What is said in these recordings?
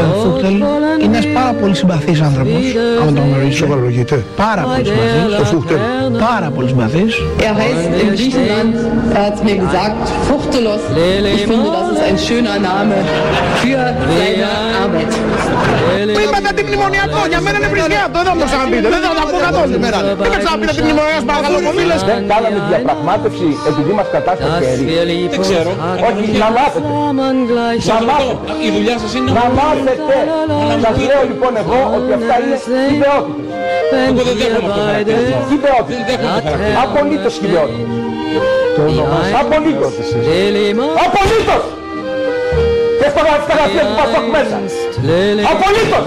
Ο Φούχτελ είναι ένας πάρα πολύ συμπαθής άνθρωπος, άμα τον γνωρίζεις. Σοβαρολογείται. Πάρα πολύ συμπαθής. Ο Φούχτελ. Πάρα πολύ συμπαθής. Er heißt in Griechenland, er hat mir gesagt, Fuchtelos. Ich finde, das ist ein schöner Name für seine Arbeit. Που είπατε αντιμνημονιακό, για μένα είναι βρισιά, το δεν μου το ξαναπείτε, δεν θα τα πω καθόλου σήμερα. Δεν με ξαναπείτε αντιμνημονιακό, παρακαλώ πολύ, λες. Δεν κάναμε διαπραγμάτευση επειδή μας κατάστασε χέρι. Δεν ξέρω. Όχι, να μάθετε. Να μάθετε. Η δουλειά σας είναι Να μάθετε. Σας λέω λοιπόν εγώ ότι αυτά είναι ιδεότητες. Εγώ δεν δέχομαι αυτό το χαρακτηρισμό. Δεν Ιδεότητες. δέχομαι το χαρακτηρισμό. Απολύτως ιδεότητες. Απολύτως. Απολύτως. Και στα στα γραφεία του Πασόκ μέσα. Απολύτως.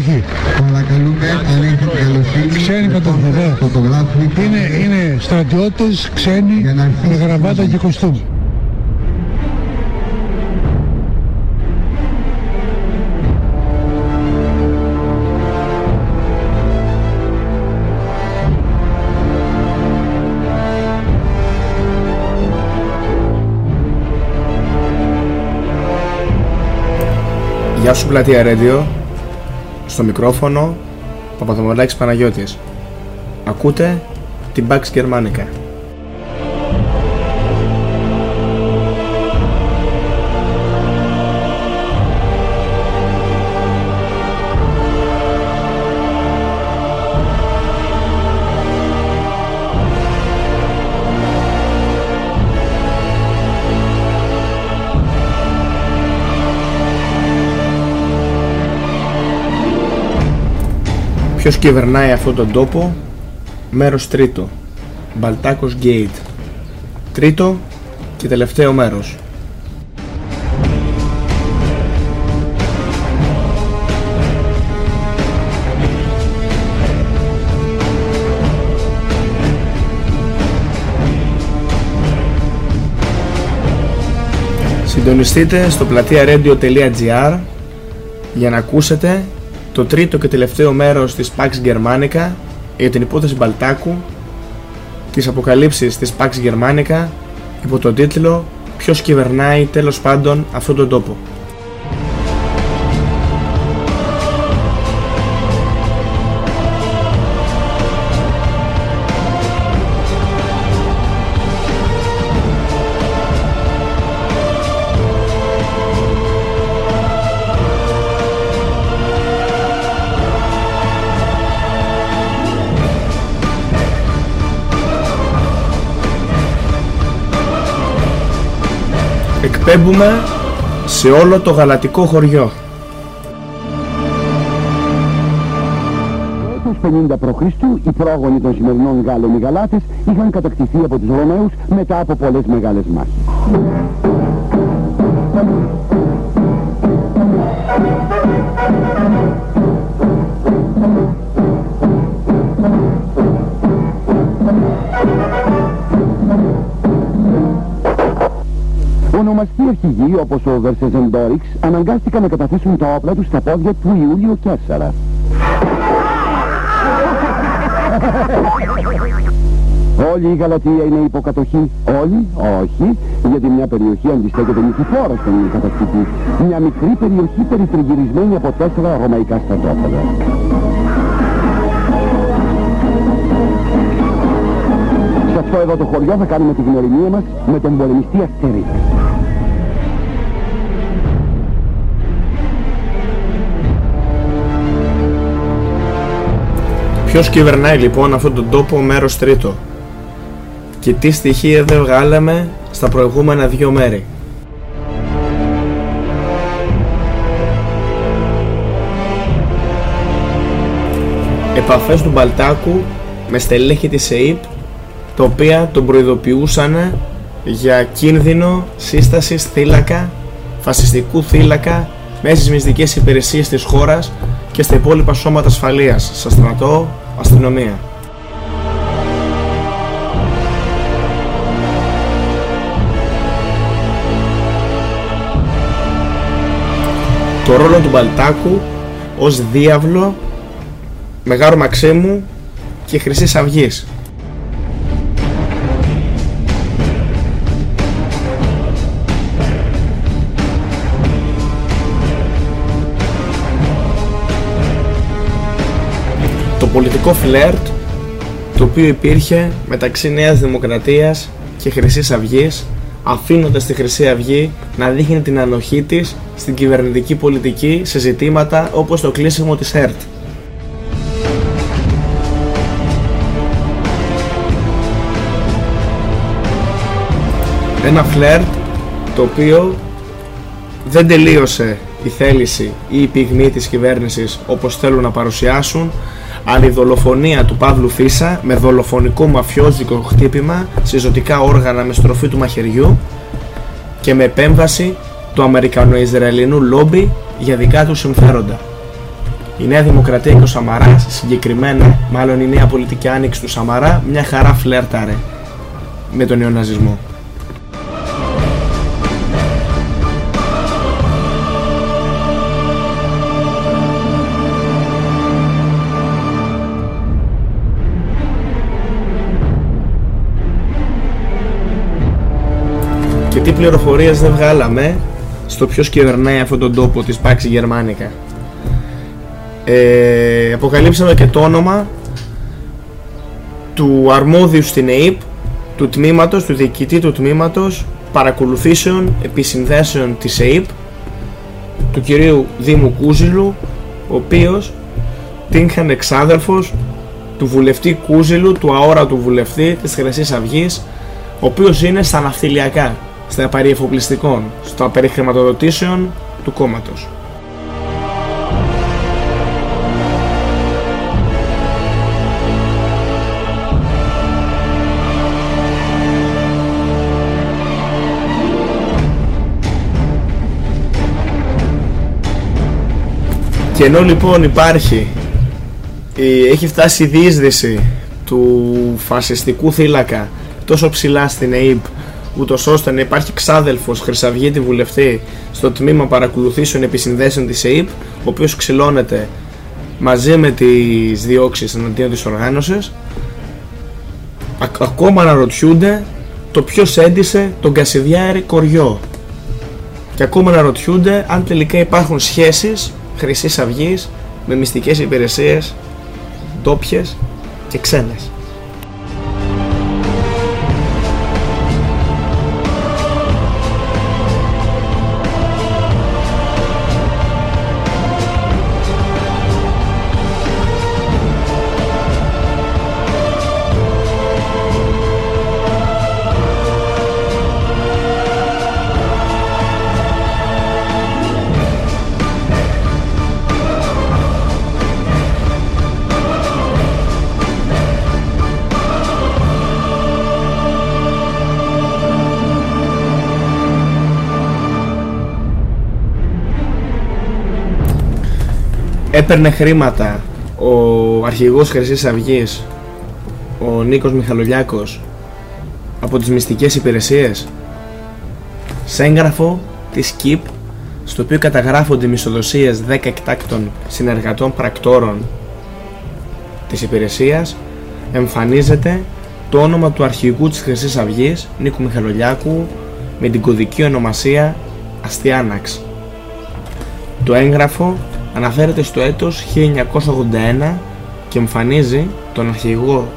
Όχι. Παρακαλούμε αν έχετε καλοσύνη. Ξένοι. Λοιπόν, είναι, είναι στρατιώτες, ξένοι, με γραμμάτα και κοστούμ. Γεια σου Πλατεία Radio στο μικρόφωνο Παπαδομολάκης Παναγιώτης. Ακούτε την Pax Germanica Ποιος κυβερνάει αυτόν τον τόπο; Μέρος τρίτο. Μπαλτάκος Gate Τρίτο και τελευταίο μέρος. Συντονιστείτε στο πλατεία radio.gr για να ακούσετε το τρίτο και τελευταίο μέρος της Pax Germanica για την υπόθεση Μπαλτάκου τις αποκαλύψεις της Pax Germanica υπό τον τίτλο «Ποιος κυβερνάει τέλος πάντων αυτόν τον τόπο». Εκπέμπουμε σε όλο το γαλατικό χωριό. Το 50 π.Χ. οι πρόγονοι των σημερινών Γάλλων οι Γαλάτες είχαν κατακτηθεί από τους Ρωμαίους μετά από πολλές μεγάλες μάχες. Αρχηγοί όπως ο Βερσεζεντόριξ αναγκάστηκαν να καταθέσουν τα όπλα τους στα πόδια του Ιούλιο 4. Όλη η Γαλατεία είναι υποκατοχή. Όλοι, όχι, γιατί μια περιοχή αντιστέκεται νικηφόρα στον κατακτητή. Μια μικρή περιοχή περιτριγυρισμένη από τέσσερα ρωμαϊκά στρατόπεδα. Σε αυτό εδώ το χωριό θα κάνουμε τη γνωριμία μας με τον πολεμιστή Αστερίκ. Ποιος κυβερνάει λοιπόν αυτόν τον τόπο μέρος τρίτο. Και τι στοιχεία δεν βγάλαμε στα προηγούμενα δύο μέρη. Επαφές του Μπαλτάκου με στελέχη της ΕΙΠ τα οποία τον προειδοποιούσαν για κίνδυνο σύστασης θύλακα, φασιστικού θύλακα με στις μυστικές υπηρεσίες της χώρας και στα υπόλοιπα σώματα ασφαλείας, στα στρατό, αστυνομία. Το ρόλο του Μπαλτάκου ως διάβλο Μεγάρο Μαξίμου και Χρυσής Αυγής πολιτικό φλερτ το οποίο υπήρχε μεταξύ Νέας Δημοκρατίας και Χρυσής Αυγής αφήνοντας τη Χρυσή Αυγή να δείχνει την ανοχή της στην κυβερνητική πολιτική σε ζητήματα όπως το κλείσιμο της ΕΡΤ. Ένα φλερτ το οποίο δεν τελείωσε η θέληση ή η πυγμή της κυβέρνησης όπως θέλουν να παρουσιάσουν αλλά η δολοφονία του Παύλου Φίσα με δολοφονικό μαφιόζικο χτύπημα σε ζωτικά όργανα με στροφή του μαχαιριού και με επέμβαση του Αμερικανο-Ισραηλινού λόμπι για δικά του συμφέροντα. Η Νέα Δημοκρατία και ο Σαμαράς, συγκεκριμένα μάλλον η νέα πολιτική άνοιξη του Σαμαρά, μια χαρά φλέρταρε με τον νεοναζισμό. Και τι πληροφορίες δεν βγάλαμε στο ποιος κυβερνάει αυτόν τον τόπο της Pax Germanica. Ε, αποκαλύψαμε και το όνομα του αρμόδιου στην ΑΕΠ, του τμήματος, του διοικητή του τμήματος παρακολουθήσεων επισυνδέσεων της ΑΕΠ, του κυρίου Δήμου Κούζιλου, ο οποίος τύχαν εξάδελφος του βουλευτή Κούζιλου, του αόρατου βουλευτή της Χρυσής Αυγής, ο οποίος είναι στα ναυτιλιακά, στα περί εφοπλιστικών, στα περί χρηματοδοτήσεων του κόμματος. Και ενώ λοιπόν υπάρχει, η- έχει φτάσει η διείσδυση του φασιστικού θύλακα τόσο ψηλά στην ΑΕΠ ούτως ώστε να υπάρχει ξάδελφος Χρυσαυγήτη βουλευτή στο τμήμα παρακολουθήσεων επισυνδέσεων της ΑΕΠ ο οποίος ξυλώνεται μαζί με τις διώξεις εναντίον της οργάνωσης Α- ακόμα αναρωτιούνται το ποιος έντισε τον Κασιδιάρη Κοριό και ακόμα αναρωτιούνται αν τελικά υπάρχουν σχέσεις Χρυσής Αυγής με μυστικές υπηρεσίες ντόπιες και ξένες. Έπαιρνε χρήματα ο αρχηγός Χρυσής Αυγής ο Νίκος Μιχαλολιάκος από τις μυστικές υπηρεσίες; Σε έγγραφο της ΚΙΠ στο οποίο καταγράφονται οι μισοδοσίες 10 εκτάκτων συνεργατών πρακτόρων της υπηρεσίας εμφανίζεται το όνομα του αρχηγού της Χρυσής Αυγής Νίκου Μιχαλολιάκου με την κωδική ονομασία Αστιάναξ. Το έγγραφο αναφέρεται στο έτος 1981 και εμφανίζει τον αρχηγό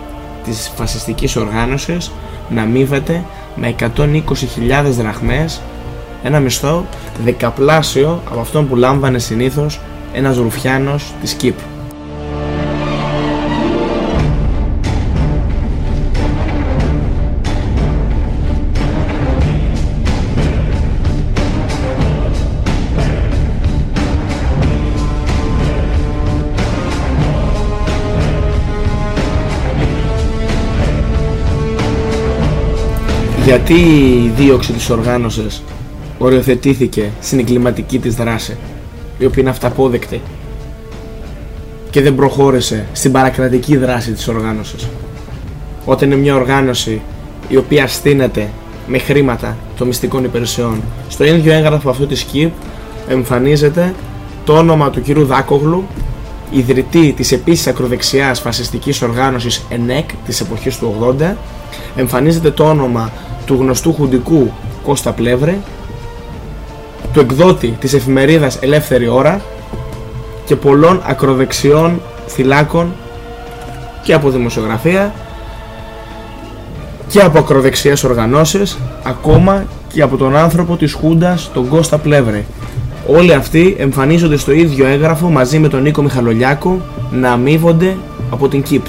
της φασιστικής οργάνωσης να αμείβεται με 120.000 δραχμές ένα μισθό δεκαπλάσιο από αυτόν που λάμβανε συνήθως ένας ρουφιάνος της ΚΙΠ. Γιατί η δίωξη της οργάνωσης οριοθετήθηκε στην εγκληματική της δράση, η οποία είναι αυταπόδεκτη και δεν προχώρησε στην παρακρατική δράση της οργάνωσης. Όταν είναι μια οργάνωση η οποία στείνεται με χρήματα των μυστικών υπηρεσιών. Στο ίδιο έγγραφο αυτού της ΚΙΠ εμφανίζεται το όνομα του κυρίου Δάκογλου, ιδρυτή της επίσης ακροδεξιάς φασιστικής οργάνωσης ΕΝΕΚ της εποχής του 80, εμφανίζεται το όνομα του γνωστού χουντικού Κώστα Πλεύρε, του εκδότη της εφημερίδας Ελεύθερη Ώρα και πολλών ακροδεξιών θυλάκων και από δημοσιογραφία και από ακροδεξιές οργανώσεις ακόμα και από τον άνθρωπο της Χούντας τον Κώστα Πλεύρε. Όλοι αυτοί εμφανίζονται στο ίδιο έγγραφο μαζί με τον Νίκο Μιχαλολιάκο να αμείβονται από την ΚΙΠ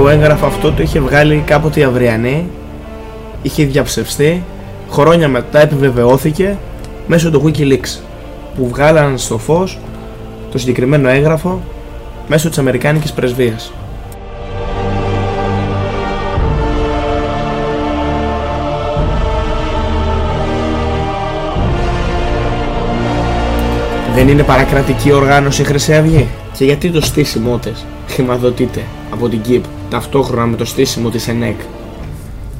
το έγγραφο αυτό το είχε βγάλει κάποτε η Αυριανή είχε διαψευστεί χρόνια μετά επιβεβαιώθηκε μέσω του Wikileaks που βγάλαν στο φως το συγκεκριμένο έγγραφο μέσω της Αμερικάνικης Πρεσβείας. Δεν είναι παρακρατική οργάνωση η Χρυσή Αυγή; Και γιατί το στήσιμό της χρηματοδοτείται από την ΚΙΠ ταυτόχρονα με το στήσιμο της ΕΝΕΚ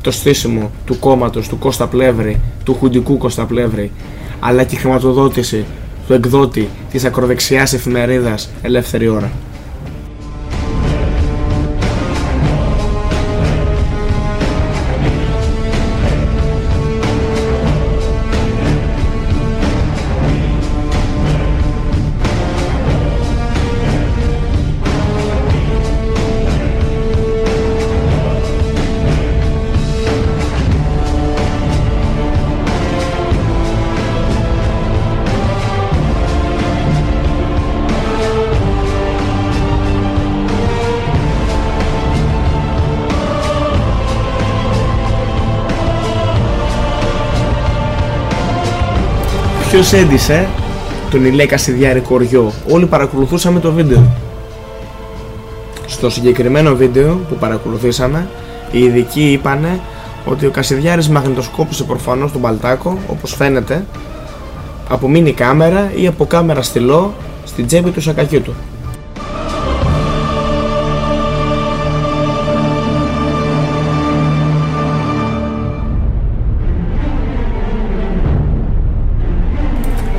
το στήσιμο του κόμματος του Κώστα Πλεύρη, του χουντικού Κώστα Πλεύρη αλλά και η χρηματοδότηση του εκδότη της ακροδεξιάς εφημερίδας Ελεύθερη Ώρα. Ποιος έντυσε τον Ηλέ Κασιδιάρη Κοριό Όλοι παρακολουθούσαμε το βίντεο Στο συγκεκριμένο βίντεο που παρακολουθήσαμε Οι ειδικοί είπανε ότι ο Κασιδιάρης μαγνητοσκόπησε προφανώς τον Παλτάκο όπως φαίνεται από μίνι κάμερα ή από κάμερα στυλό στην τσέπη του σακακιού του.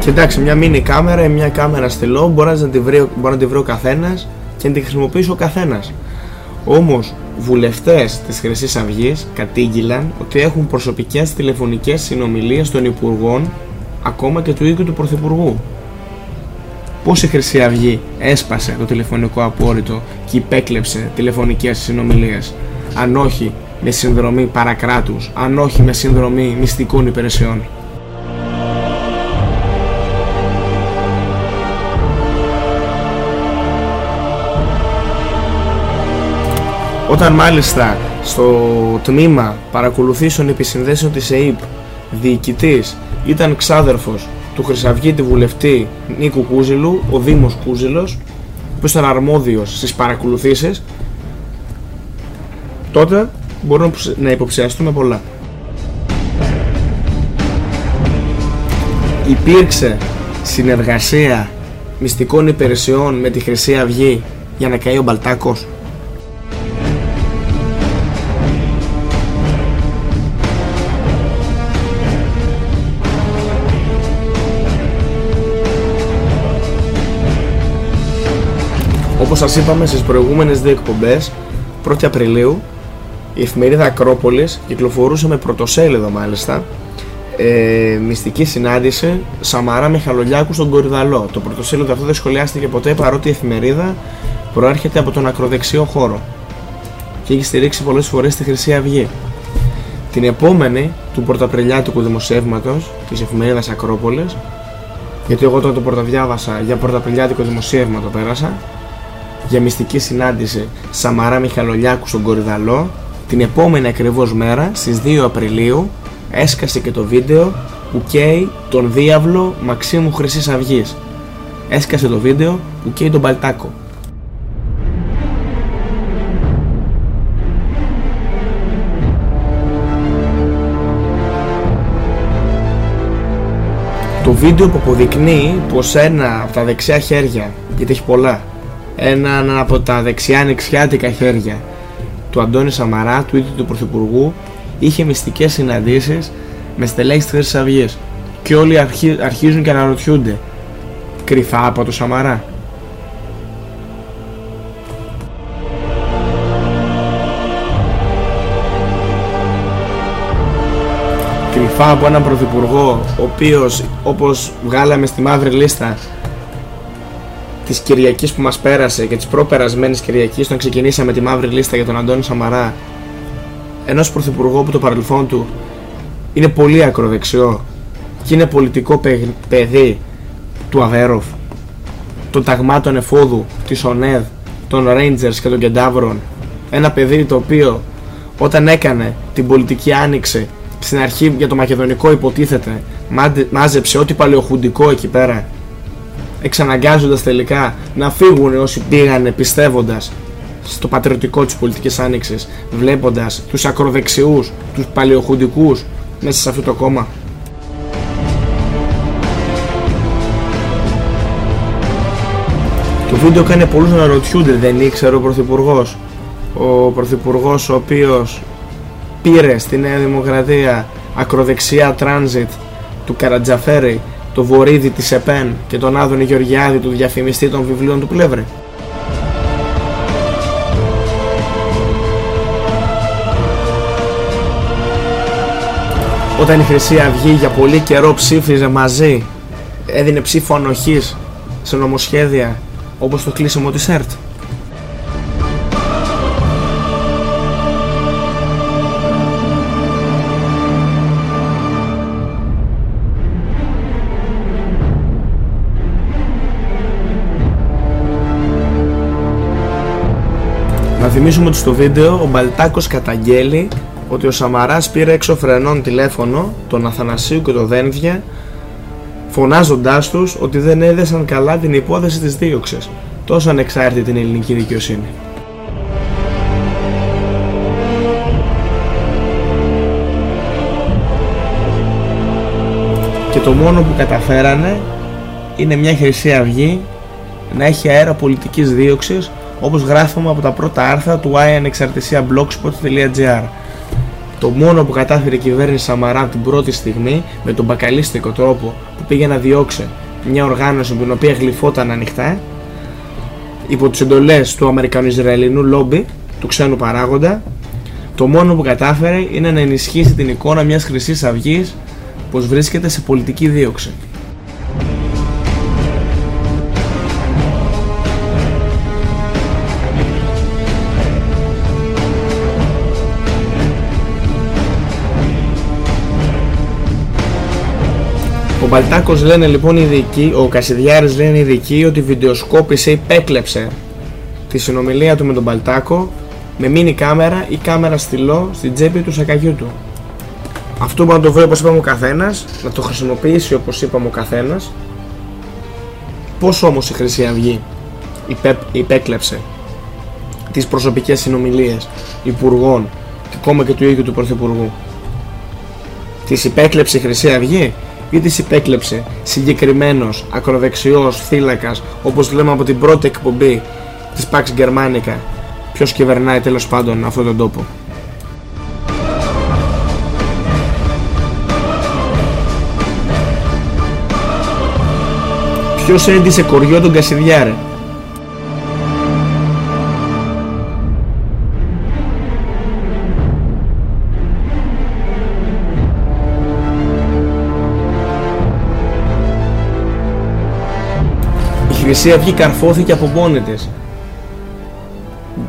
Και εντάξει, μια μίνι κάμερα ή μια κάμερα στυλό μπορεί να τη βρει, μπορεί να τη βρει ο καθένας και να τη χρησιμοποιήσει ο καθένας. Όμως, βουλευτές της Χρυσής Αυγής κατήγγυλαν ότι έχουν προσωπικές τηλεφωνικές συνομιλίες των υπουργών ακόμα και του ίδιου του Πρωθυπουργού. Πώς η Χρυσή Αυγή έσπασε το τηλεφωνικό απόρριτο και υπέκλεψε τηλεφωνικές συνομιλίες, αν όχι με συνδρομή παρακράτους, αν όχι με συνδρομή μυστικών υπηρεσιών. Όταν μάλιστα στο τμήμα παρακολουθήσεων επισυνδέσεων της ΕΕΠ διοικητής ήταν ξάδερφος του Χρυσαυγίτη βουλευτή Νίκου Κούζηλου, ο Δήμος Κούζηλος, που ήταν αρμόδιος στις παρακολουθήσεις, τότε μπορούμε να υποψιαστούμε πολλά. Υπήρξε συνεργασία μυστικών υπηρεσιών με τη Χρυσή Αυγή για να καεί ο Μπαλτάκος; Όπως σας είπαμε στις προηγούμενες δύο εκπομπές 1η Απριλίου η εφημερίδα Ακρόπολης κυκλοφορούσε με πρωτοσέλιδο μάλιστα ε, μυστική συνάντηση Σαμαρά Μιχαλολιάκου στον Κορυδαλό. Το πρωτοσέλιδο αυτό δεν σχολιάστηκε ποτέ παρότι η εφημερίδα προέρχεται από τον ακροδεξιό χώρο και έχει στηρίξει πολλές φορές τη Χρυσή Αυγή. Την επόμενη του πρωταπριλιάτικου δημοσιεύματος της εφημερίδας Ακρόπολης γιατί εγώ τότε το πρωτοδιάβασα για πρωταπριλιάτικο δημοσίευμα το πέρασα για μυστική συνάντηση Σαμαρά Μιχαλολιάκου στον Κορυδαλό. Την επόμενη ακριβώς μέρα στις 2 Απριλίου έσκασε και το βίντεο που καίει τον διάβλο Μαξίμου Χρυσής Αυγής. Έσκασε το βίντεο που καίει τον Παλτάκο. Το βίντεο που αποδεικνύει πως ένα από τα δεξιά χέρια, γιατί έχει πολλά, έναν από τα δεξιά ανοιξιάτικα χέρια του Αντώνη Σαμαρά, του ίδιου του Πρωθυπουργού, είχε μυστικές συναντήσεις με στελέχη της Χρυσής Αυγής και όλοι αρχίζουν και αναρωτιούνται κρυφά από το Σαμαρά. Κρυφά από έναν πρωθυπουργό ο οποίος όπως βγάλαμε στη μαύρη λίστα της Κυριακής που μας πέρασε και της προπερασμένης Κυριακής όταν ξεκινήσαμε τη μαύρη λίστα για τον Αντώνη Σαμαρά ενός πρωθυπουργού που το παρελθόν του είναι πολύ ακροδεξιό και είναι πολιτικό παιδί του Αβέροφ των ταγμάτων εφόδου της ΟΝΕΔ των Rangers και των Κεντάβρων. Ένα παιδί το οποίο όταν έκανε την πολιτική άνοιξη στην αρχή για το μακεδονικό υποτίθεται μάζεψε ό,τι παλαιοχουντικό εκεί πέρα εξαναγκάζοντας τελικά να φύγουν όσοι πήγανε πιστεύοντας στο πατριωτικό της πολιτικής άνοιξης βλέποντας τους ακροδεξιούς, τους παλαιοχουντικούς μέσα σε αυτό το κόμμα. Το βίντεο κάνει πολλούς να ρωτιούνται δεν ήξερε ο Πρωθυπουργός. Ο Πρωθυπουργός ο οποίος πήρε στη Νέα Δημοκρατία ακροδεξιά τράνζιτ του Καρατζαφέρη, το βορίδι της ΕΠΕΝ και τον Άδωνη Γεωργιάδη του διαφημιστή των βιβλίων του Πλεύρη. Όταν η Χρυσή Αυγή για πολύ καιρό ψήφιζε μαζί, έδινε ψήφο ανοχής σε νομοσχέδια όπως το κλείσιμο της ΕΡΤ. Να θυμίσουμε ότι στο βίντεο ο Μπαλτάκος καταγγέλει ότι ο Σαμαράς πήρε έξω φρενών τηλέφωνο τον Αθανασίου και τον Δένδια φωνάζοντάς τους ότι δεν έδεσαν καλά την υπόθεση της δίωξης τόσο ανεξάρτητη την ελληνική δικαιοσύνη. Και το μόνο που καταφέρανε είναι μια Χρυσή Αυγή να έχει αέρα πολιτικής δίωξης όπως γράφουμε από τα πρώτα άρθρα του iAnexartesiablogspot.gr το μόνο που κατάφερε η κυβέρνηση Σαμαρά την πρώτη στιγμή με τον μπακαλίστικο τρόπο που πήγε να διώξει μια οργάνωση με την οποία γλυφόταν ανοιχτά υπό τις εντολές του Αμερικανο-Ισραηλινού λόμπι του ξένου παράγοντα το μόνο που κατάφερε είναι να ενισχύσει την εικόνα μιας χρυσής αυγής πως βρίσκεται σε πολιτική δίωξη. Ο Μπαλτάκος λένε λοιπόν οι ειδικοί, ο Κασιδιάρης λένε οι ειδικοί ότι βιντεοσκόπησε, υπέκλεψε τη συνομιλία του με τον Μπαλτάκο με μίνι κάμερα ή κάμερα στυλό στην τσέπη του σακαγιού του. Αυτό μπορεί να το βρει όπως είπαμε ο καθένας, να το χρησιμοποιήσει όπως είπαμε ο καθένας. Πώς όμως η Χρυσή Αυγή υπέ, υπέκλεψε τις προσωπικές συνομιλίες υπουργών και ακόμα και του ίδιου του Πρωθυπουργού; Τις υπέκλεψε η Χρυσή Αυγή; Ή τις υπέκλεψε συγκεκριμένος ακροδεξιός θύλακας όπως λέμε από την πρώτη εκπομπή της Pax Germanica ποιος κυβερνάει τέλος πάντων αυτόν τον τόπο. Ποιος έντυσε κοριό τον Κασιδιάρε; Χρυσή Αυγή καρφώθηκε από μόνη της.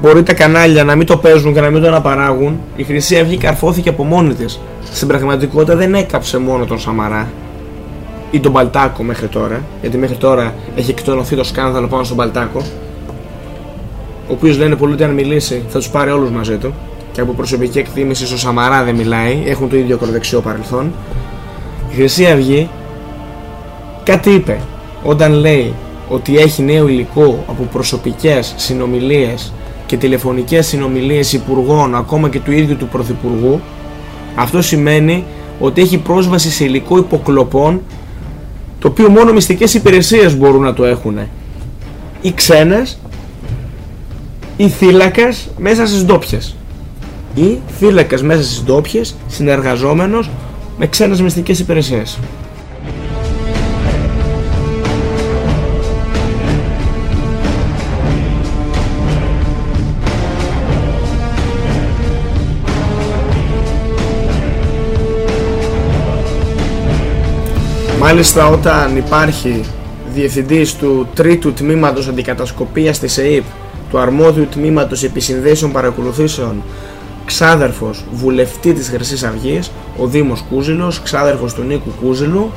Μπορεί τα κανάλια να μην το παίζουν και να μην το αναπαράγουν. Η Χρυσή Αυγή καρφώθηκε από μόνη της. Στην πραγματικότητα δεν έκαψε μόνο τον Σαμαρά ή τον Μπαλτάκο μέχρι τώρα. Γιατί μέχρι τώρα έχει εκτονωθεί το σκάνδαλο πάνω στον Μπαλτάκο. Ο οποίος λένε πολλοί ότι αν μιλήσει θα τους πάρει όλους μαζί του. Και από προσωπική εκτίμηση στο Σαμαρά δεν μιλάει. Έχουν το ίδιο ακροδεξιό παρελθόν. Η Χρυσή Αυγή κάτι είπε όταν λέει ότι έχει νέο υλικό από προσωπικές συνομιλίες και τηλεφωνικές συνομιλίες υπουργών ακόμα και του ίδιου του Πρωθυπουργού αυτό σημαίνει ότι έχει πρόσβαση σε υλικό υποκλοπών το οποίο μόνο μυστικές υπηρεσίες μπορούν να το έχουν ή ξένες ή θύλακας μέσα στις ντόπιες. ή θύλακας μέσα στις ντόπιες συνεργαζόμενος με ξένες μυστικές υπηρεσίες. Μάλιστα όταν υπάρχει διευθυντής του τρίτου τμήματος αντικατασκοπίας της ΕΕΠ του αρμόδιου τμήματος επισυνδέσεων παρακολουθήσεων ξάδερφος βουλευτής της Χρυσής Αυγής ο Δήμος Κούζηλος, ξάδερφος του Νίκου Κούζηλου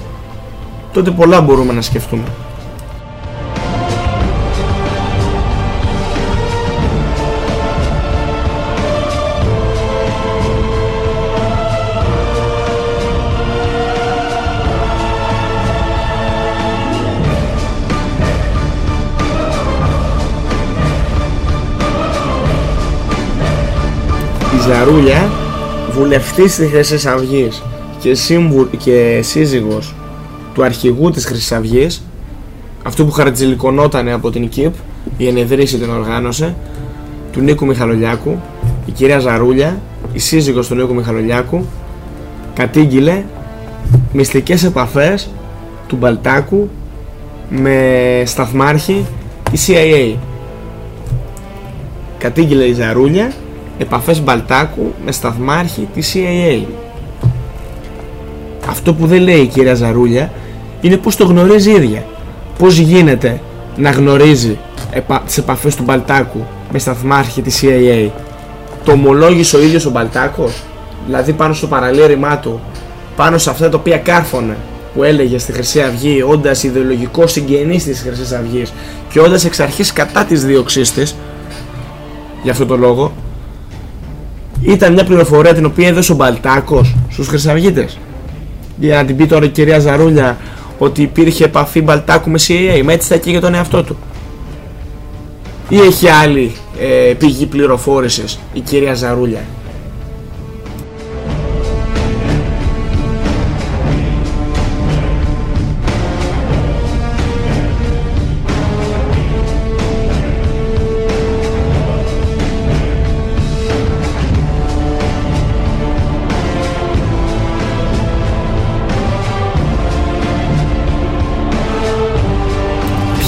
τότε πολλά μπορούμε να σκεφτούμε. Ζαρούλια, βουλευτής της Χρυσής Αυγής και, σύμβου, και σύζυγος του αρχηγού της Χρυσής Αυγής, αυτού που χαρατζηλικονότανε από την ΚΙΠ, η ενεδρίση την οργάνωσε, του Νίκου Μιχαλολιάκου, η κυρία Ζαρούλια, η σύζυγος του Νίκου Μιχαλολιάκου, κατήγγειλε μυστικές επαφές του Μπαλτάκου με σταθμάρχη της CIA. Κατήγγειλε η Ζαρούλια επαφές Μπαλτάκου με σταθμάρχη της CIA. Αυτό που δεν λέει η κυρία Ζαρούλια είναι πως το γνωρίζει η ίδια. Πώς γίνεται να γνωρίζει επα... τις επαφές του Μπαλτάκου με σταθμάρχη της CIA. Το ομολόγησε ο ίδιος ο Μπαλτάκος, δηλαδή πάνω στο παραλήρημά του, πάνω σε αυτά τα οποία κάρφωνε που έλεγε στη Χρυσή Αυγή, όντας ιδεολογικός συγγενής της Χρυσής Αυγής και όντας εξ αρχής κατά της δίωξής της, για αυτό το λόγο, ήταν μια πληροφορία την οποία έδωσε ο Μπαλτάκος στους Χρυσαυγίτες. Για να την πει τώρα η κυρία Ζαρούλια ότι υπήρχε επαφή Μπαλτάκου με CIA, μα έτσι θα και για τον εαυτό του. Ή έχει άλλη ε, πηγή πληροφόρησης η κυρία Ζαρούλια;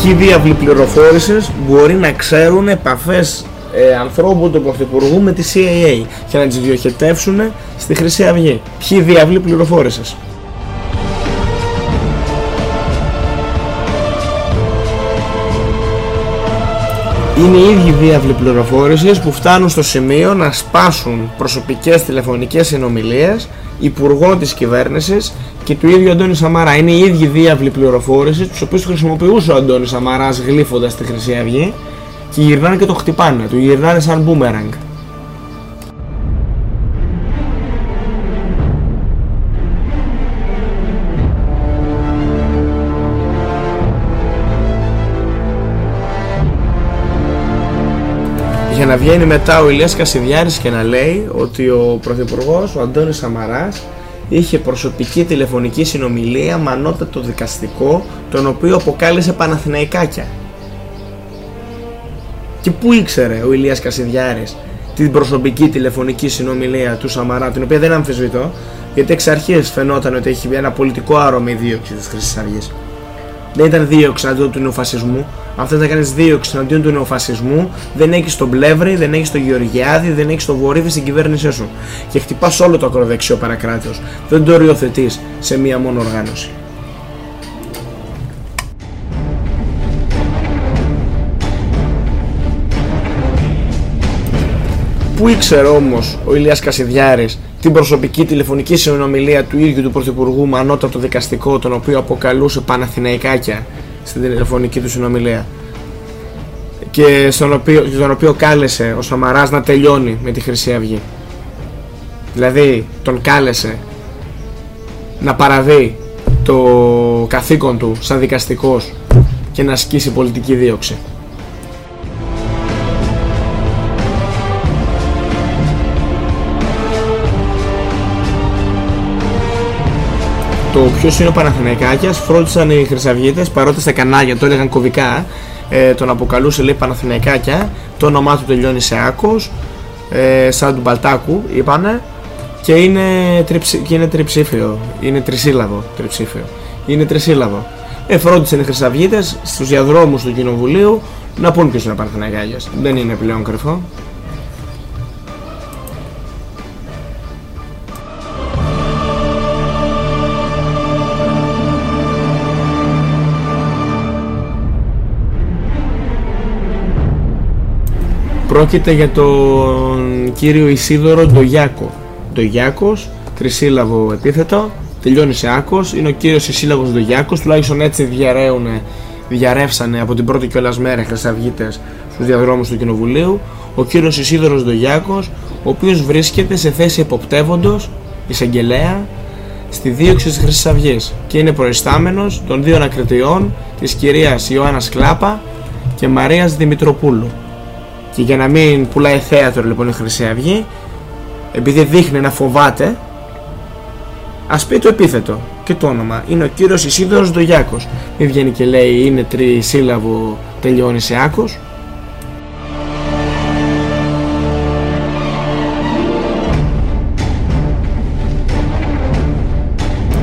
Ποιοι διάβλοι πληροφόρησης μπορεί να ξέρουν επαφές ε, ανθρώπου του Πρωθυπουργού με τη CIA και να τις διοχετεύσουν στη Χρυσή Αυγή. Ποιοι διάβλοι πληροφόρησης; Είναι οι ίδιοι διάβλοι πληροφόρησης που φτάνουν στο σημείο να σπάσουν προσωπικές τηλεφωνικές συνομιλίες υπουργών της κυβέρνησης και του ίδιου Αντώνη Σαμαρά. Είναι οι ίδιοι διάβλοι πληροφόρηση, τους οποίους χρησιμοποιούσε ο Αντώνης Σαμαράς γλύφοντας τη Χρυσή Αυγή και γυρνάνε και το χτυπάνε, του γυρνάνε σαν μπούμεραγκ. Να βγαίνει μετά ο Ηλίας Κασιδιάρης και να λέει ότι ο Πρωθυπουργός, ο Αντώνης Σαμαράς είχε προσωπική τηλεφωνική συνομιλία με ανώτατο δικαστικό τον οποίο αποκάλεσε Παναθηναϊκάκια. Και πού ήξερε ο Ηλίας Κασιδιάρης την προσωπική τηλεφωνική συνομιλία του Σαμαρά, την οποία δεν αμφισβητώ, γιατί εξ αρχής φαινόταν ότι έχει ένα πολιτικό άρωμα η δίωξη της Χρυσής Αυγής δεν ήταν δίωξη εναντίον του νεοφασισμού. Αν θες να κάνεις δίωξη εναντίον του νεοφασισμού, δεν έχεις τον Πλεύρη, δεν έχεις τον Γεωργιάδη, δεν έχεις τον Βορύδη στην κυβέρνησή σου. Και χτυπάς όλο το ακροδεξιό παρακράτος. Δεν το οριοθετείς σε μία μόνο οργάνωση. Πού ήξερε όμως ο Ηλίας Κασιδιάρης την προσωπική τηλεφωνική συνομιλία του ίδιου του Πρωθυπουργού με ανώτατο δικαστικό, τον οποίο αποκαλούσε Παναθηναϊκάκια στην τηλεφωνική του συνομιλία και στον οποίο, τον οποίο κάλεσε ο Σαμαράς να τελειώνει με τη Χρυσή Αυγή. Δηλαδή τον κάλεσε να παραβεί το καθήκον του σαν δικαστικός και να ασκήσει πολιτική δίωξη. Το ποιος είναι ο Παναθηναϊκάκιας φρόντισαν οι Χρυσαυγίτες παρότι στα κανάλια το έλεγαν κωδικά ε, τον αποκαλούσε λέει Παναθηναϊκάκια το όνομά του τελειώνει σε άκος ε, σαν του Μπαλτάκου είπανε και είναι, τριψη, και είναι τριψήφιο είναι τρισύλλαβο τριψήφιο είναι τρισύλλαβο. Ε, φρόντισαν οι Χρυσαυγίτες στους διαδρόμους του Κοινοβουλίου να πούν ποιος είναι ο Παναθηναϊκάκιας. Δεν είναι πλέον κρυφό Πρόκειται για τον κύριο Ισίδωρο Ντογιάκο. Ντογιάκος, τρισύλλαβο επίθετο, τελειώνει σε άκος, είναι ο κύριος Ισύλλαβος Ντογιάκος, τουλάχιστον έτσι διαραίουν, διαρρεύσανε από την πρώτη κιόλας μέρα χρυσαυγίτες στους διαδρόμους του Κοινοβουλίου, ο κύριος Ισίδωρος Ντογιάκος, ο οποίος βρίσκεται σε θέση εποπτεύοντος, εισαγγελέα, στη δίωξη της Χρυσής Αυγής και είναι προϊστάμενος των δύο ανακριτριών της κυρίας Ιωάννας Κλάπα και Μαρίας Δημητροπούλου. Και για να μην πουλάει θέατρο λοιπόν η Χρυσή Αυγή, επειδή δείχνει να φοβάται, ας πει το επίθετο και το όνομα. Είναι ο κύριος Ισίδωρος Δογιάκος. Μην βγαίνει και λέει είναι τρισύλλαβο, τελειώνει σε άκος.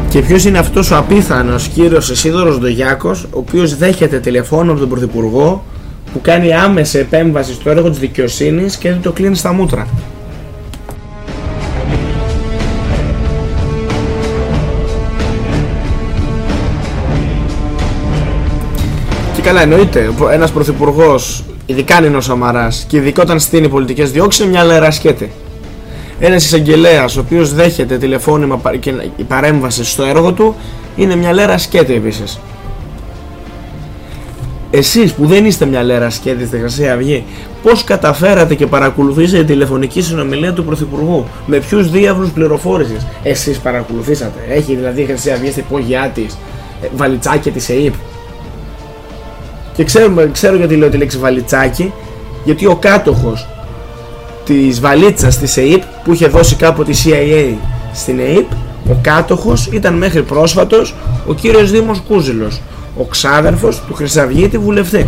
Και ποιος είναι αυτός ο απίθανος κύριος Εσίδωρο Ντογιάκο, ο οποίος δέχεται τηλεφώνο από τον Πρωθυπουργό που κάνει άμεση επέμβαση στο έργο της δικαιοσύνης και δεν το κλείνει στα μούτρα. Και καλά, εννοείται, ένας πρωθυπουργός, ειδικά αν είναι ο Σαμαράς και ειδικά όταν στείνει πολιτικές διώξεις, είναι μια λερασκέτη. Ένας εισαγγελέας, ο οποίος δέχεται τηλεφώνημα και παρέμβαση στο έργο του, είναι μια λέρα σκέτη επίσης. Εσείς που δεν είστε μια λέρα σκέτη στη Χρυσή Αυγή, πώς καταφέρατε και παρακολουθήσατε τη τηλεφωνική συνομιλία του Πρωθυπουργού, με ποιους διάβλους πληροφόρησης εσείς παρακολουθήσατε; Έχει δηλαδή η Χρυσή Αυγή στην υπόγειά της ε, βαλιτσάκια της ΕΕΠ. Και ξέρουμε, ξέρω γιατί λέω τη λέξη βαλιτσάκι, γιατί ο κάτοχος της βαλίτσας της ΕΕΠ που είχε δώσει κάποτε η CIA στην ΕΕΠ, ο κάτοχος ήταν μέχρι πρόσφατος ο κύριος Δήμος Κούζηλος, ο ξάδερφος του Χρυσαυγίτη βουλευτή.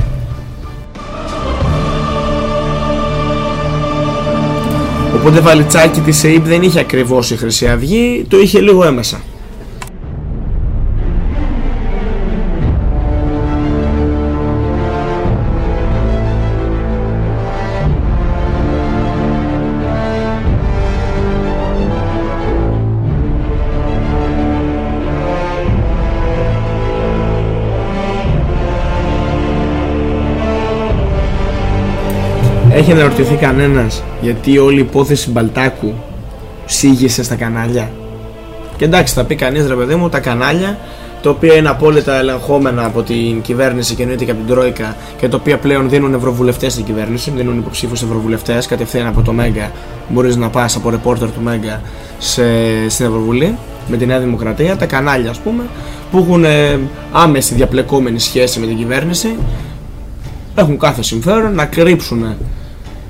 Οπότε βαλιτσάκι της ΕΕΠ δεν είχε ακριβώς η Χρυσή Αυγή, το είχε λίγο έμεσα. Έχει αναρωτηθεί κανένας γιατί όλη η υπόθεση Μπαλτάκου σήγησε στα κανάλια; Και εντάξει, θα πει κανείς ρε παιδί μου, τα κανάλια τα οποία είναι απόλυτα ελεγχόμενα από την κυβέρνηση και εννοείται και από την Τρόικα και τα οποία πλέον δίνουν ευρωβουλευτές στην κυβέρνηση, δίνουν υποψήφιου ευρωβουλευτές κατευθείαν από το Μέγκα. Μπορείς να πας από ρεπόρτερ του Μέγκα σε, στην Ευρωβουλή με τη Νέα Δημοκρατία, τα κανάλια ας πούμε, που έχουν ε, άμεση διαπλεκόμενη σχέση με την κυβέρνηση, έχουν κάθε συμφέρον να κρύψουν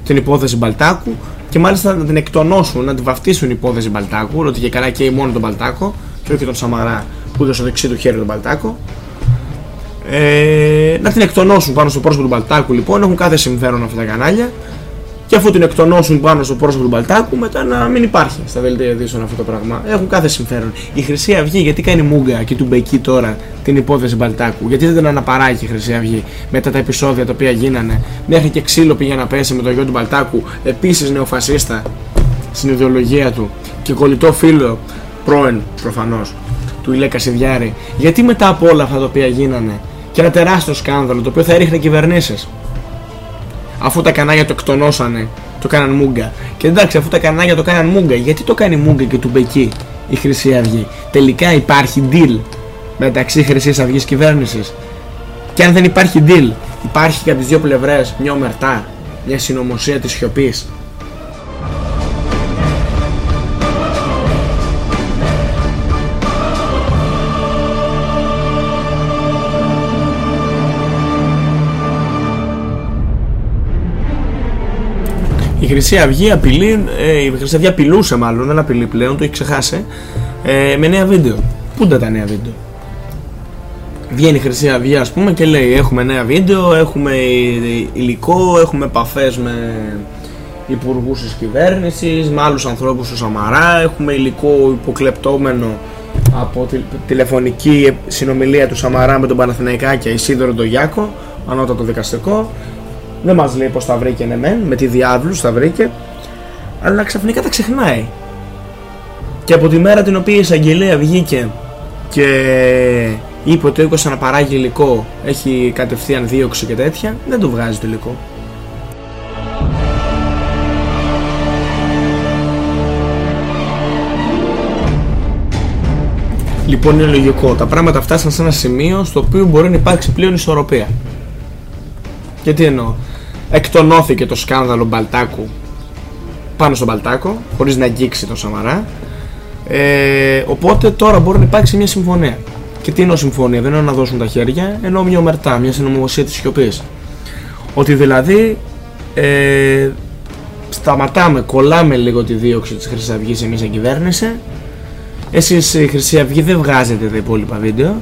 την υπόθεση Μπαλτάκου και μάλιστα να την εκτονώσουν, να την βαφτίσουν υπόθεση Μπαλτάκου, ότι και καλά καίει μόνο τον Μπαλτάκο και όχι τον Σαμαρά που είδε στο δεξί του χέρι τον Μπαλτάκο. Ε, να την εκτονώσουν πάνω στο πρόσωπο του Μπαλτάκου λοιπόν, έχουν κάθε συμφέρον αυτά τα κανάλια και αφού την εκτονώσουν πάνω στο πρόσωπο του Μπαλτάκου, μετά να μην υπάρχει στα δελτία ειδήσεων αυτό το πράγμα. Έχουν κάθε συμφέρον. Η Χρυσή Αυγή, γιατί κάνει μούγκα και του Μπεκί τώρα την υπόθεση Μπαλτάκου, γιατί δεν την αναπαράγει η Χρυσή Αυγή μετά τα επεισόδια τα οποία γίνανε. Μέχρι και ξύλο πήγε να πέσει με το γιο του Μπαλτάκου, επίσης νεοφασίστα στην ιδεολογία του και κολλητό φίλο πρώην προφανώς του Ηλέ Κασιδιάρη. Γιατί μετά από όλα αυτά τα οποία γίνανε και ένα τεράστιο σκάνδαλο το οποίο θα έριχνε κυβερνήσεις; Αφού τα κανάλια το εκτονώσανε, το κάναν μούγκα. Και εντάξει, αφού τα κανάλια το κάναν μούγκα, γιατί το κάνει μούγκα και του Μπεκί η Χρυσή Αυγή; Τελικά υπάρχει deal μεταξύ Χρυσής Αυγής κυβέρνησης. Και αν δεν υπάρχει deal, υπάρχει και από τις δύο πλευρές μια ομερτά, μια συνωμοσία της σιωπής. Η Χρυσή Αυγή απειλεί, ε, η Χρυσή Αυγή απειλούσε μάλλον, δεν απειλεί πλέον, το έχει ξεχάσει, ε, με νέα βίντεο. Πού ήταν τα νέα βίντεο; Βγαίνει η Χρυσή Αυγή ας πούμε και λέει έχουμε νέα βίντεο, έχουμε υλικό, έχουμε επαφές με υπουργούς της κυβέρνησης, με άλλους ανθρώπους του Σαμαρά, έχουμε υλικό υποκλεπτόμενο από τη τηλεφωνική συνομιλία του Σαμαρά με τον Παναθηναϊκάκια Ισίδωρο Ντογιάκο, ανώτατο δικαστικό δεν μας λέει πως τα βρήκε ναι μεν, με τη διάβλους τα βρήκε, αλλά ξαφνικά τα ξεχνάει. Και από τη μέρα την οποία η εισαγγελέα βγήκε και είπε ότι ο οίκος αναπαράγει υλικό, έχει κατευθείαν δίωξη και τέτοια, δεν του βγάζει το υλικό. Λοιπόν είναι λογικό, τα πράγματα φτάσαν σε ένα σημείο στο οποίο μπορεί να υπάρξει πλέον ισορροπία. Και τι εννοώ. Εκτονώθηκε το σκάνδαλο Μπαλτάκου πάνω στον Μπαλτάκο χωρίς να αγγίξει τον Σαμαρά. Ε, οπότε τώρα μπορεί να υπάρξει μια συμφωνία. Και τι εννοώ συμφωνία, δεν εννοώ να δώσουν τα χέρια εννοώ μια ομερτά, μια συνομογωσία της σιωπής. Ότι δηλαδή ε, σταματάμε, κολλάμε λίγο τη δίωξη της Χρυσής Αυγής εμείς σαν κυβέρνηση εσείς η Χρυσή Αυγή δεν βγάζετε τα υπόλοιπα βίντεο.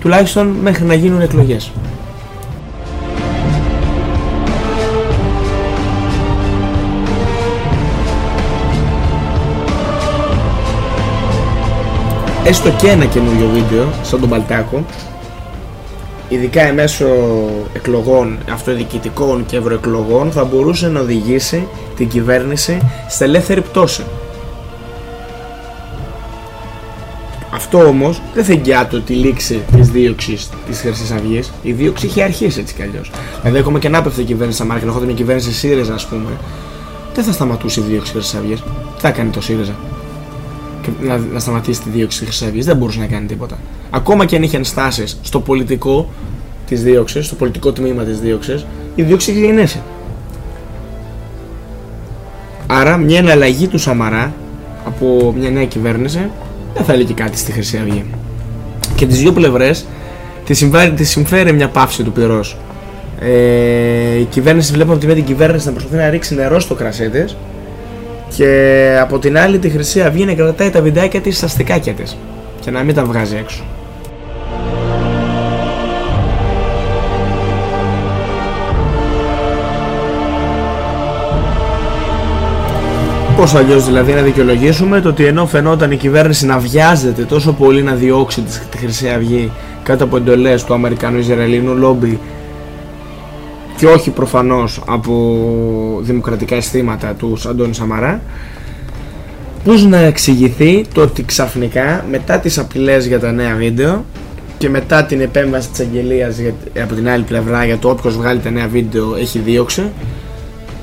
Τουλάχιστον μέχρι να γίνουν εκλογές έστω και ένα καινούριο βίντεο σαν τον Παλτάκο ειδικά εμέσω εκλογών αυτοδιοικητικών και ευρωεκλογών θα μπορούσε να οδηγήσει την κυβέρνηση σε ελεύθερη πτώση. Αυτό όμως δεν θα εγγυάται τη λήξη της δίωξης της Χρυσής Αυγής. Η δίωξη είχε αρχίσει έτσι κι αλλιώς. Δηλαδή, ακόμα και να πέφτει η κυβέρνηση Σαμάρα και να μια κυβέρνηση ΣΥΡΙΖΑ, ας πούμε, δεν θα σταματούσε η δίωξη της Χρυσής Αυγής. Τι θα κάνει το ΣΥΡΙΖΑ; Και να, να σταματήσει τη δίωξη της Χρυσή Αυγή δεν μπορούσε να κάνει τίποτα. Ακόμα και αν είχε ενστάσεις στο πολιτικό της δίωξης, στο πολιτικό τμήμα της δίωξης, η δίωξη είχε γεννήσει. Άρα, μια εναλλαγή του Σαμαρά από μια νέα κυβέρνηση δεν θα έλεγε κάτι στη Χρυσή Αυγή. Και τις δύο πλευρές τη συμφέρει, συμφέρει μια πάυση του πυρό. Ε, η κυβέρνηση βλέπουμε από τη μία την κυβέρνηση να προσπαθεί να ρίξει νερό στο κρασί της και από την άλλη τη Χρυσή Αυγή να κρατάει τα βιντεάκια της στα στικάκια της και να μην τα βγάζει έξω. Πώς αλλιώς δηλαδή να δικαιολογήσουμε το ότι ενώ φαινόταν η κυβέρνηση να βιάζεται τόσο πολύ να διώξει τη Χρυσή Αυγή κάτω από εντολές του Αμερικανού-Ισραηλινού λόμπι και όχι προφανώς από δημοκρατικά αισθήματα τους Αντώνη Σαμαρά. Πώς να εξηγηθεί το ότι ξαφνικά μετά τις απειλές για τα νέα βίντεο και μετά την επέμβαση της αγγελίας από την άλλη πλευρά για το όποιος βγάλει τα νέα βίντεο έχει δίωξη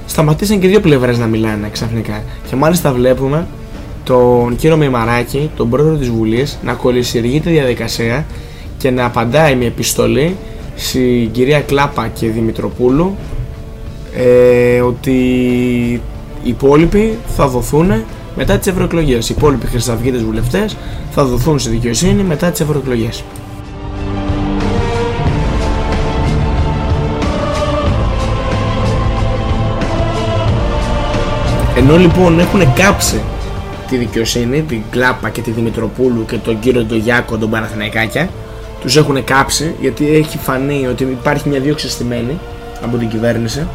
σταματήσαν και δύο πλευρές να μιλάνε ξαφνικά. Και μάλιστα βλέπουμε τον κύριο Μημαράκη, τον πρόεδρο της Βουλής να κολλησιεργεί τη διαδικασία και να απαντάει με επιστολή στην κυρία Κλάπα και Δημητροπούλου ε, ότι οι υπόλοιποι θα δοθούν μετά τις ευρωεκλογές. Οι υπόλοιποι χρυσαυγίτες βουλευτές θα δοθούν στη δικαιοσύνη μετά τις ευρωεκλογές. Ενώ λοιπόν έχουν κάψει τη δικαιοσύνη, την Κλάπα και τη Δημητροπούλου και τον κύριο Ντογιάκο, τον Παναθηναϊκάκια, τους έχουν κάψει γιατί έχει φανεί ότι υπάρχει μια δίωξη στημένη από την κυβέρνηση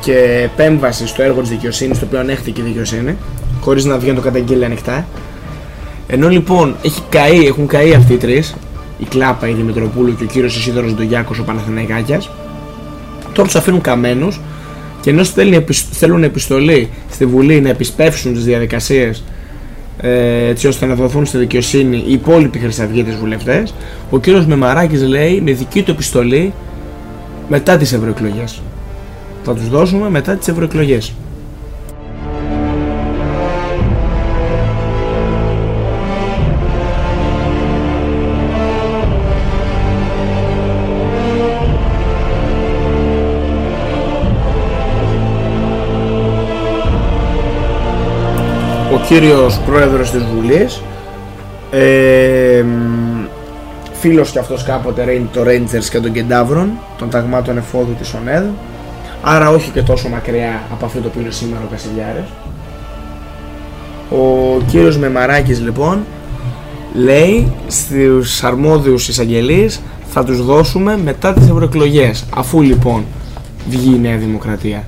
και επέμβαση στο έργο της δικαιοσύνης το οποίο ανέχθηκε η δικαιοσύνη χωρίς να βγαίνει το καταγγείλει ανοιχτά. Ενώ λοιπόν έχει καεί, έχουν καεί αυτοί οι τρεις η Κλάπα, η Δημητροπούλου και ο κύριος Ισίδωρος Ντογιάκος ο Παναθηναϊκάκιας τώρα τους αφήνουν καμένους και ενώ θέλουν επιστολή στη Βουλή να επισπεύσουν τις διαδικασίες ε, έτσι ώστε να δοθούν στη δικαιοσύνη οι υπόλοιποι χρυσαυγίτες βουλευτές ο κύριος Μεμαράκης λέει με δική του επιστολή μετά τις ευρωεκλογές θα τους δώσουμε μετά τις ευρωεκλογές κύριος πρόεδρος της Βουλής ε, φίλος και αυτός κάποτε το Rangers και των Κεντάβρων των ταγμάτων εφόδου της ΟΝΕΔ άρα όχι και τόσο μακριά από αυτό το οποίο είναι σήμερα ο Κασιλιάρης. Ο κύριος Μεμαράκης λοιπόν λέει στους αρμόδιους εισαγγελείς θα τους δώσουμε μετά τις ευρωεκλογές αφού λοιπόν βγει η Νέα Δημοκρατία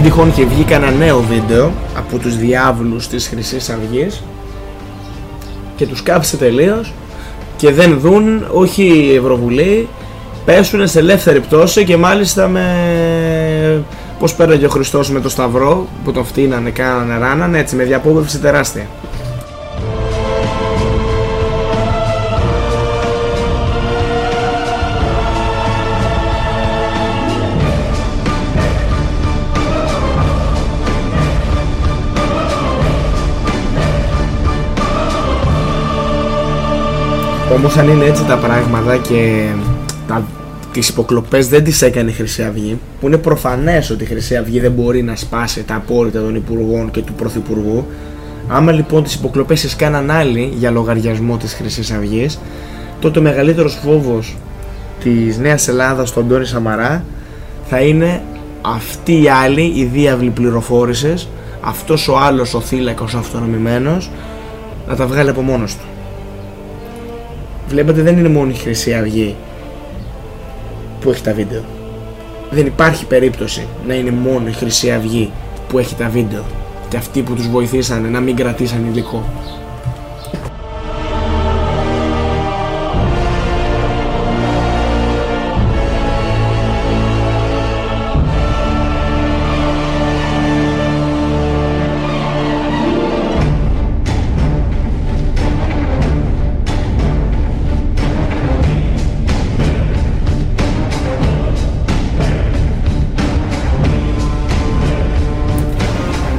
Μην τυχόν και βγει κανένα νέο βίντεο από τους διάβλους της Χρυσής Αυγής και τους κάψει τελείως και δεν δουν όχι οι Ευρωβουλοί πέσουν σε ελεύθερη πτώση και μάλιστα με πως πέραγε ο Χριστός με το Σταυρό που τον φτύνανε, κάνανε, ράνανε έτσι με διαπόβευση τεράστια. Όμως αν είναι έτσι τα πράγματα και τα, τις υποκλοπές δεν τις έκανε η Χρυσή Αυγή που είναι προφανές ότι η Χρυσή Αυγή δεν μπορεί να σπάσει τα απόρριτα των Υπουργών και του Πρωθυπουργού άμα λοιπόν τις υποκλοπές τις κάναν άλλοι για λογαριασμό της Χρυσής Αυγής, τότε ο μεγαλύτερος φόβος της Νέας Ελλάδας του Αντώνη Σαμαρά θα είναι αυτοί οι άλλοι, οι διάβλοι πληροφόρησης, αυτός ο άλλος ο θύλακος ο αυτονομημένος να τα βγάλει από μόνος του. Βλέπετε δεν είναι μόνο η Χρυσή Αυγή που έχει τα βίντεο. Δεν υπάρχει περίπτωση να είναι μόνο η Χρυσή Αυγή που έχει τα βίντεο και αυτοί που τους βοηθήσανε να μην κρατήσαν υλικό.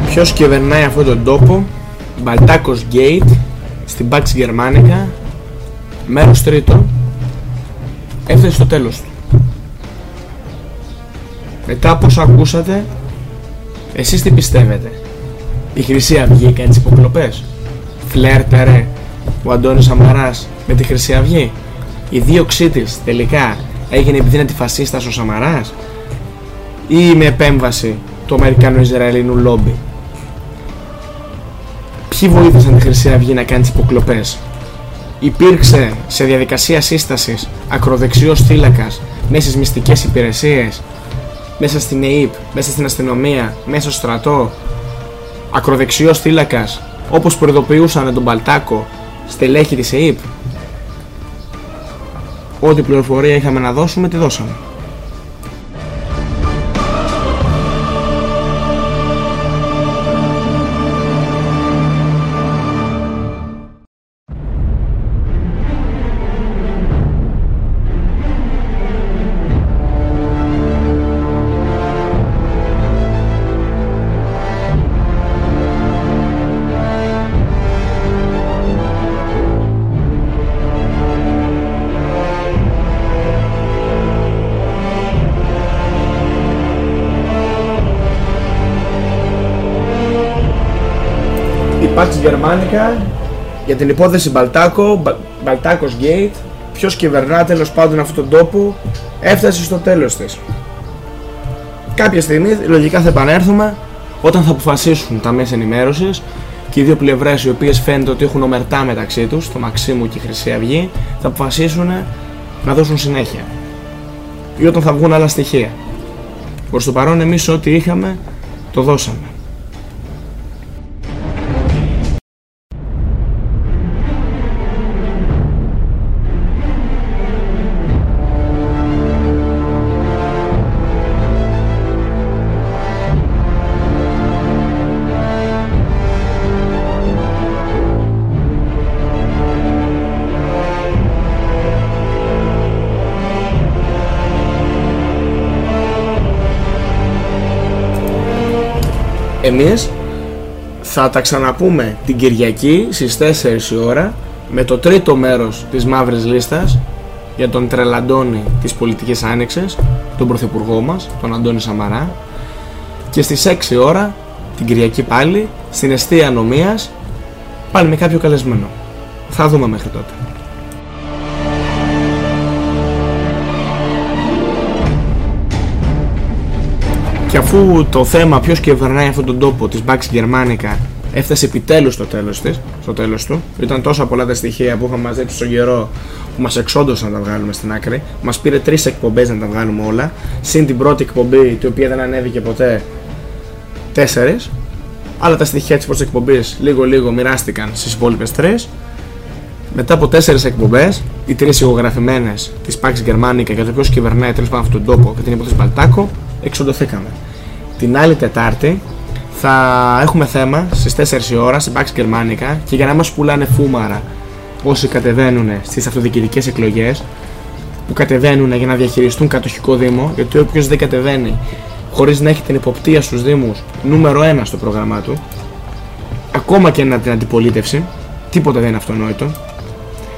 Ποιος κυβερνάει αυτόν τον τόπο. Μπαλτάκος Gate στην Pax Germanica μέρος τρίτο. Έφτασε στο τέλος του. Μετά από όσα ακούσατε εσείς τι πιστεύετε; Η Χρυσή Αυγή κάνει τις υποκλοπές. Φλέρτερε ο Αντώνης Σαμαράς με τη Χρυσή Αυγή. Η δίωξή της τελικά έγινε επειδή είναι αντιφασίστας ο Σαμαράς; Ή με επέμβαση του Αμερικανο-Ισραηλινού λόμπι; Ποιοι βοήθησαν τη Χρυσή Αυγή να κάνει τις υποκλοπές, Υπήρξε σε διαδικασία σύστασης ακροδεξιός θύλακας μέσα στις μυστικές υπηρεσίες, μέσα στην ΕΕΠ, μέσα στην αστυνομία, μέσα στο στρατό. Ακροδεξιός θύλακας όπως προειδοποιούσαν τον Παλτάκο στελέχη της ΕΕΠ. Ό,τι πληροφορία είχαμε να δώσουμε, τη δώσαμε. Germanica για την υπόθεση Μπαλτάκο, Μπαλτάκος Gate, ποιος κυβερνά τέλος πάντων αυτόν τον τόπο, έφτασε στο τέλος της. Κάποια στιγμή λογικά θα επανέλθουμε όταν θα αποφασίσουν τα μέσα ενημέρωσης και οι δύο πλευρές οι οποίες φαίνεται ότι έχουν ομερτά μεταξύ τους, το Μαξίμου και η Χρυσή Αυγή, θα αποφασίσουν να δώσουν συνέχεια. Ή όταν θα βγουν άλλα στοιχεία. Προς το παρόν εμείς ό,τι είχαμε το δώσαμε. Εμείς θα τα ξαναπούμε την Κυριακή στις 4 η ώρα με το τρίτο μέρος της μαύρης λίστας για τον τρελαντώνη της πολιτικής άνοιξης, τον πρωθυπουργό μας, τον Αντώνη Σαμαρά και στις 6 ώρα την Κυριακή πάλι στην αιστεία νομίας πάλι με κάποιο καλεσμένο. Θα δούμε μέχρι τότε. Και αφού το θέμα ποιος κυβερνάει αυτόν τον τόπο της Bax Germanica έφτασε επιτέλους στο τέλος της, στο τέλος του, ήταν τόσα πολλά τα στοιχεία που είχαμε μαζέψει στον καιρό που μας εξόντωσαν να τα βγάλουμε στην άκρη. Μας πήρε τρεις εκπομπές να τα βγάλουμε όλα. Συν την πρώτη εκπομπή, η οποία δεν ανέβηκε ποτέ, τέσσερις. Αλλά τα στοιχεία της πρώτης εκπομπής λίγο-λίγο μοιράστηκαν στις υπόλοιπες τρεις. Μετά από τέσσερις εκπομπές, οι τρεις ηχογραφημένες της Pax Germanica για το ποιος κυβερνάει τέλος πάντων αυτόν τον τόπο και την υπόθεση Παλτάκο, εξοντωθήκαμε. Την άλλη Τετάρτη θα έχουμε θέμα στις 4 η ώρα στην Pax Germanica και για να μας πουλάνε φούμαρα όσοι κατεβαίνουν στις αυτοδιοικητικές εκλογές που κατεβαίνουν για να διαχειριστούν κατοχικό δήμο γιατί όποιος δεν κατεβαίνει χωρίς να έχει την υποπτία στους δήμους νούμερο 1 στο πρόγραμμά του ακόμα και να την αντιπολίτευση τίποτα δεν είναι αυτονόητο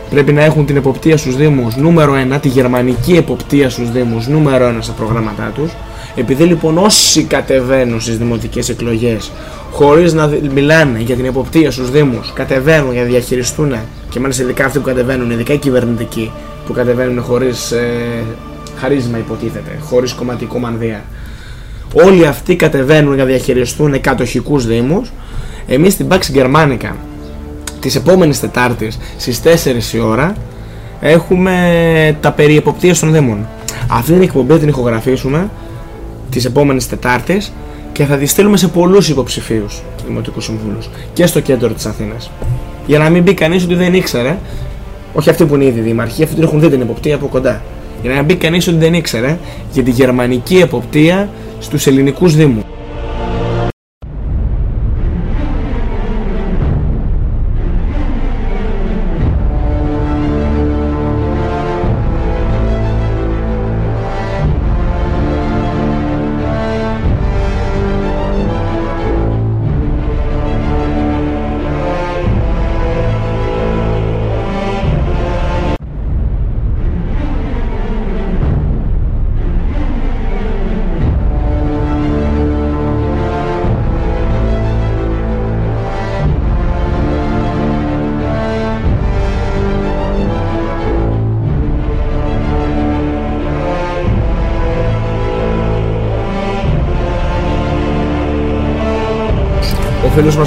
πρέπει να έχουν την εποπτεία στους δήμους νούμερο 1 τη γερμανική εποπτεία στους δήμους νούμερο 1 στα προγράμματά τους επειδή λοιπόν όσοι κατεβαίνουν στις δημοτικές εκλογές χωρίς να μιλάνε για την εποπτεία στους δήμους, κατεβαίνουν για να διαχειριστούν και μάλιστα ειδικά αυτοί που κατεβαίνουν, ειδικά οι κυβερνητικοί, που κατεβαίνουν χωρίς ε, χαρίσμα υποτίθεται, χωρίς κομματικό μανδύα. Όλοι αυτοί κατεβαίνουν για να διαχειριστούν κατοχικούς δήμους. Εμείς στην Pax Germanica της επόμενης Τετάρτης στις 4 η ώρα έχουμε τα περί εποπτείας των δήμων. Αυτή την εκπομπή την ηχογραφήσουμε τις επόμενες Τετάρτες και θα τη στείλουμε σε πολλούς υποψηφίους δημοτικούς συμβούλους και στο κέντρο της Αθήνας. Για να μην μπει κανείς ότι δεν ήξερε, όχι αυτοί που είναι ήδη δήμαρχοι, αυτοί την έχουν δει την εποπτεία από κοντά. Για να μην μπει κανείς ότι δεν ήξερε για τη γερμανική εποπτεία στους ελληνικούς δήμους.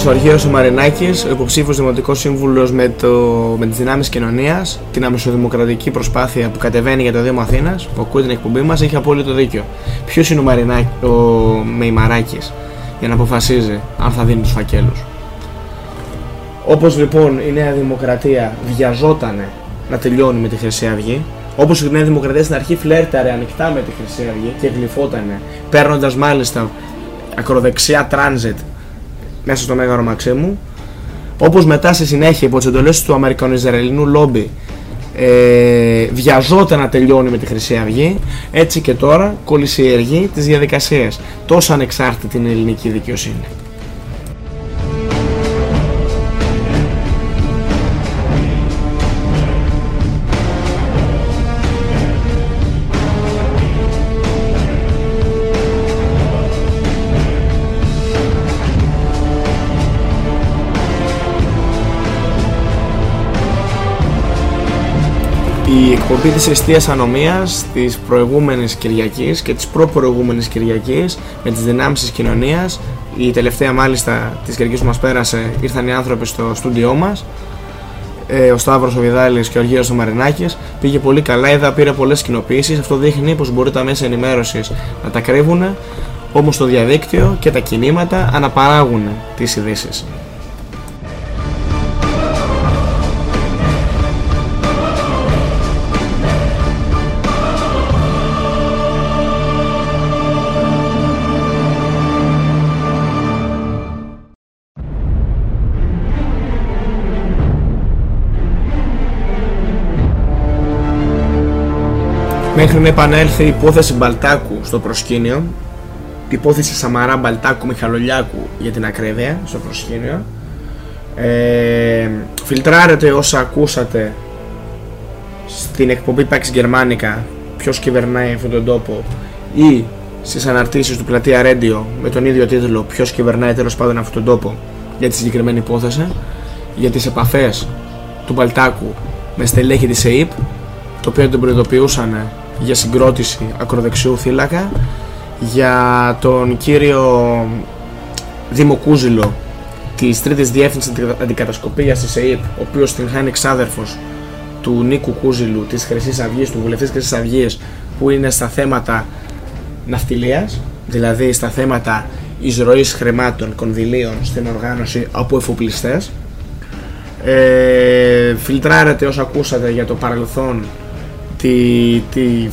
Ο φίλος μας ο Αργύρος ο Μαρινάκης, ο υποψήφιος δημοτικός σύμβουλος με, το, με τις δυνάμεις κοινωνίας, την αμεσοδημοκρατική προσπάθεια που κατεβαίνει για το Δήμο Αθήνας, που ακούει την εκπομπή μας, έχει απόλυτο δίκιο. Ποιος είναι ο, Μαρινάκη, ο Μεϊμαράκης για να αποφασίζει αν θα δίνει τους φακέλους; Όπως λοιπόν η Νέα Δημοκρατία βιαζότανε να τελειώνει με τη Χρυσή Αυγή, όπως η Νέα Δημοκρατία στην αρχή φλέρταρε ανοιχτά με τη Χρυσή Αυγή και γλυφότανε, παίρνοντας μάλιστα ακροδεξιά τράνζιτ μέσα στο Μέγαρο Μαξίμου. Όπως μετά στη συνέχεια υπό τις εντολές του Αμερικανο-Ισραηλινού λόμπι ε, βιαζόταν να τελειώνει με τη Χρυσή Αυγή, έτσι και τώρα κολλησιεργεί τι διαδικασίε. Τόσο ανεξάρτητη είναι η ελληνική δικαιοσύνη. Εκπομπή της Εστίας Ανομίας της προηγούμενης Κυριακής και της προπροηγούμενης Κυριακής με τις δυνάμεις της κοινωνίας. Η τελευταία μάλιστα της Κυριακής που μας πέρασε ήρθαν οι άνθρωποι στο στούντιό μας. Ε, ο Σταύρος ο Βιδάλης και ο Αργύρος ο Μαρινάκης. Πήγε πολύ καλά, είδα πήρε πολλές κοινοποίησεις. Αυτό δείχνει πως μπορεί τα μέσα ενημέρωσης να τα κρύβουν όμως το διαδίκτυο και τα κινήματα αναπαράγουν τις ειδήσεις. Μέχρι να επανέλθει η υπόθεση Μπαλτάκου στο προσκήνιο, η υπόθεση Σαμαρά Μπαλτάκου Μιχαλολιάκου για την ακρίβεια στο προσκήνιο. Ε, φιλτράρετε όσα ακούσατε στην εκπομπή Pax Germanica ποιος κυβερνάει αυτόν τον τόπο ή στις αναρτήσεις του Πλατεία Radio με τον ίδιο τίτλο ποιος κυβερνάει τέλος πάντων αυτόν τον τόπο για τη συγκεκριμένη υπόθεση για τις επαφές του Μπαλτάκου με στελέχη της ΕΕΠ το οποίο τον προειδοποιούσαν για συγκρότηση ακροδεξιού θύλακα για τον κύριο Δήμο Κούζηλο της τρίτης διεύθυνσης αντικατασκοπίας της ΕΕΠ, ο οποίος την χάνει εξάδερφος του Νίκου Κούζηλου της Χρυσής Αυγής, του βουλευτής Χρυσής Αυγής, που είναι στα θέματα ναυτιλίας, δηλαδή στα θέματα εισρωής χρημάτων, κονδυλίων στην οργάνωση από εφοπλιστές. Ε, φιλτράρετε όσα ακούσατε για το παρελθόν τη, τη,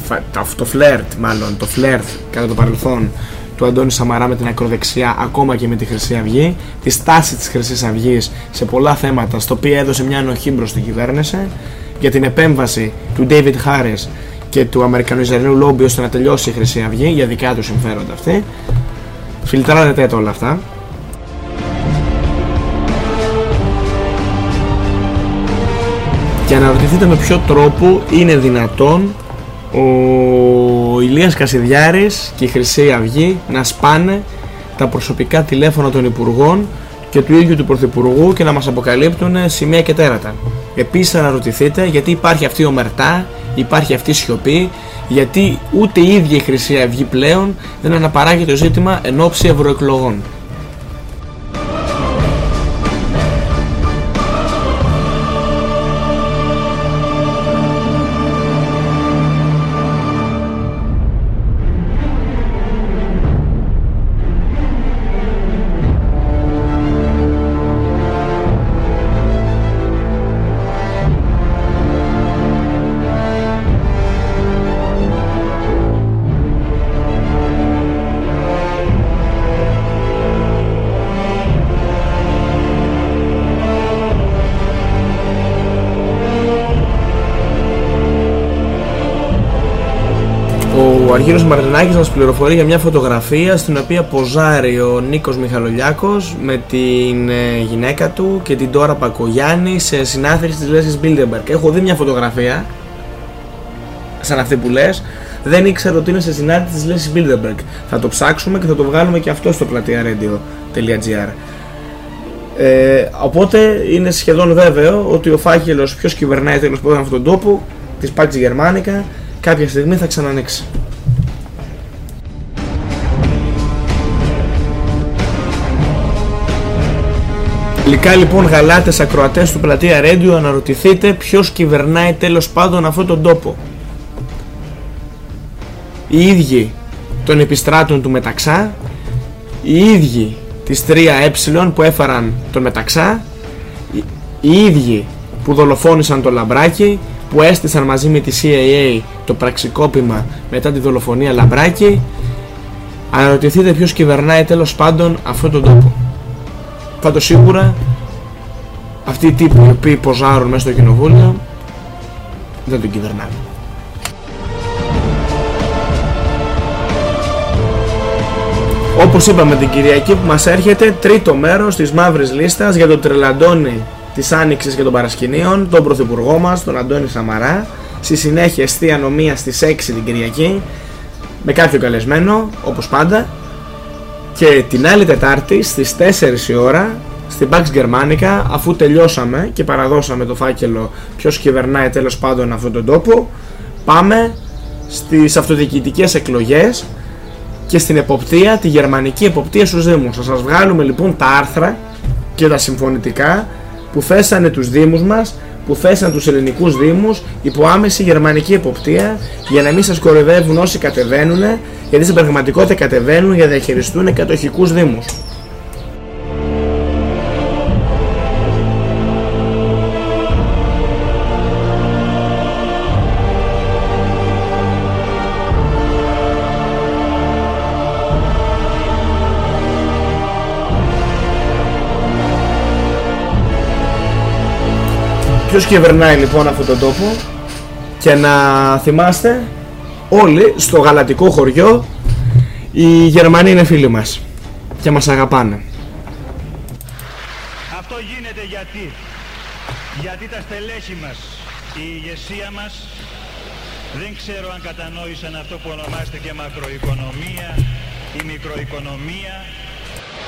το φλερτ μάλλον, το φλερτ κατά το παρελθόν του Αντώνη Σαμαρά με την ακροδεξιά ακόμα και με τη Χρυσή Αυγή τη στάση της Χρυσής Αυγής σε πολλά θέματα στο οποίο έδωσε μια ανοχή μπρος στην κυβέρνηση για την επέμβαση του David Harris και του Αμερικανού Λόμπι ώστε να τελειώσει η Χρυσή Αυγή για δικά του συμφέροντα αυτή. Φιλτράρετε όλα αυτά και αναρωτηθείτε με ποιο τρόπο είναι δυνατόν ο Ηλίας Κασιδιάρης και η Χρυσή Αυγή να σπάνε τα προσωπικά τηλέφωνα των Υπουργών και του ίδιου του Πρωθυπουργού και να μας αποκαλύπτουν σημεία και τέρατα. Επίσης αναρωτηθείτε γιατί υπάρχει αυτή η ομερτά, υπάρχει αυτή η σιωπή γιατί ούτε η ίδια η Χρυσή Αυγή πλέον δεν αναπαράγει το ζήτημα εν ώψη ευρωεκλογών. Ο Αργύρος Μαρτινάκης μας πληροφορεί για μια φωτογραφία στην οποία ποζάρει ο Νίκος Μιχαλολιάκος με την ε, γυναίκα του και την Τώρα Πακογιάννη σε συνάθρηση της Λέσης Μπίλτεμπερκ. Έχω δει μια φωτογραφία σαν αυτή που λες δεν ήξερα ότι είναι σε συνάντηση της Λέσης Μπίλτεμπερκ. Θα το ψάξουμε και θα το βγάλουμε και αυτό στο πλατεία-radio.gr ε, οπότε είναι σχεδόν βέβαιο ότι ο φάκελος ποιος κυβερνάει τέλος πάντων αυτόν τον τόπο της Πάξη Γερμανικά κάποια στιγμή θα ξανανοίξει. Λικά λοιπόν γαλάτες ακροατές του πλατεία Radio αναρωτηθείτε ποιος κυβερνάει τέλος πάντων αυτόν τον τόπο. Οι ίδιοι των επιστράτων του Μεταξά, οι ίδιοι της 3Ε που έφεραν τον Μεταξά, οι ίδιοι που δολοφόνησαν το Λαμπράκι, που έστησαν μαζί με τη CIA το πραξικόπημα μετά τη δολοφονία Λαμπράκη αναρωτηθείτε ποιος κυβερνάει τέλος πάντων αυτόν τον τόπο πάντως σίγουρα αυτοί οι τύποι οι οποίοι ποζάρουν μέσα στο κοινοβούλιο δεν τον κυβερνάνε Όπως είπαμε την Κυριακή που μας έρχεται τρίτο μέρος της μαύρης λίστας για τον Τρελαντώνη της Άνοιξης και των Παρασκηνίων, τον Πρωθυπουργό μας, τον Αντώνη Σαμαρά. Στη συνέχεια εστία νομία στις 6 την Κυριακή, με κάποιο καλεσμένο, όπως πάντα. Και την άλλη Τετάρτη στις 4 η ώρα, στην Pax Germanica, αφού τελειώσαμε και παραδώσαμε το φάκελο ποιος κυβερνάει τέλος πάντων αυτόν τον τόπο, πάμε στις αυτοδιοικητικές εκλογές και στην εποπτεία, τη γερμανική εποπτεία στους Δήμους. Θα σας βγάλουμε λοιπόν τα άρθρα και τα συμφωνητικά που θέσανε τους Δήμους μας, που θέσανε τους ελληνικούς Δήμους υπό άμεση γερμανική εποπτεία για να μην σας κοροϊδεύουν όσοι κατεβαίνουν γιατί στην πραγματικότητα κατεβαίνουν για να διαχειριστούν κατοχικούς Δήμους. Ποιος κυβερνάει λοιπόν αυτόν τον τόπο. Και να θυμάστε όλοι στο γαλατικό χωριό οι Γερμανοί είναι φίλοι μας και μας αγαπάνε. Αυτό γίνεται γιατί, γιατί τα στελέχη μας, η ηγεσία μας δεν ξέρω αν κατανόησαν αυτό που ονομάζεται και μακροοικονομία ή μικροοικονομία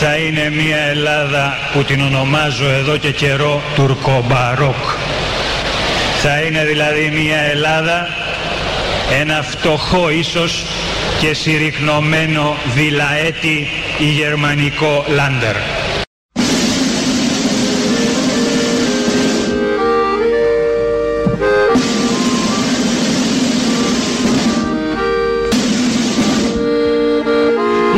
θα είναι μια Ελλάδα που την ονομάζω εδώ και καιρό τουρκομπαρόκ. Θα είναι δηλαδή μια Ελλάδα, ένα φτωχό ίσως και συρρυκνωμένο βιλαέτη ή γερμανικό λάντερ.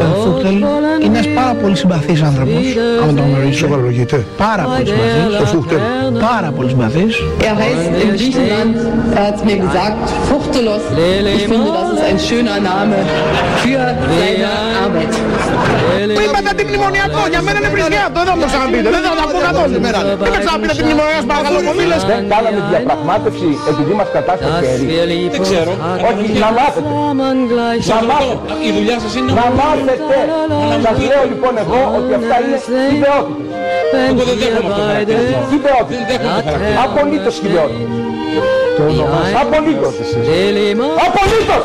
Ο Φούχτελ είναι ένας πάρα πολύ συμπαθής άνθρωπος, άμα τον γνωρίζεις. Σοβαρολογείται. Πάρα πολύ συμπαθής. Ο Φούχτελ. Πάρα πολύ συμπαθής. Er heißt in Griechenland, er hat mir gesagt, Fuchtelos. Ich finde, das ist ein schöner Name für seine Arbeit. Που είπατε αντιμνημονιακό, για μένα είναι βρισιάτο, δεν θα μου το ξαναπείτε, δεν θα τα πω καθόλου σήμερα. Δεν με ξαναπείτε αντιμνημονιακό, παρακαλώ πολύ, λες. Δεν κάναμε διαπραγμάτευση επειδή μας κατάστασε χέρι. Δεν ξέρω. Όχι, να μάθετε. Να μάθετε. Η δουλειά σας είναι Να μάθετε. Σας λέω λοιπόν εγώ ότι αυτά είναι ιδεότητες. Εγώ δεν δέχομαι αυτό το χαρακτηρισμό. Ιδεότητες. Δεν δέχομαι το χαρακτηρισμό. Απολύτως ιδεότητες. Απολύτως. Απολύτως.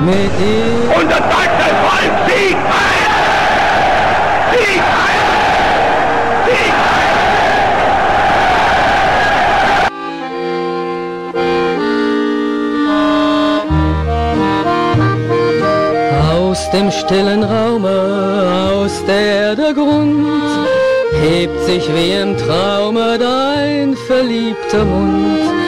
Und das der Volk Sieg Heil! Sieg Heil! Sieg Heil! Aus dem stillen Raume, aus der der Grund, hebt sich wie im Traume dein verliebter Mund.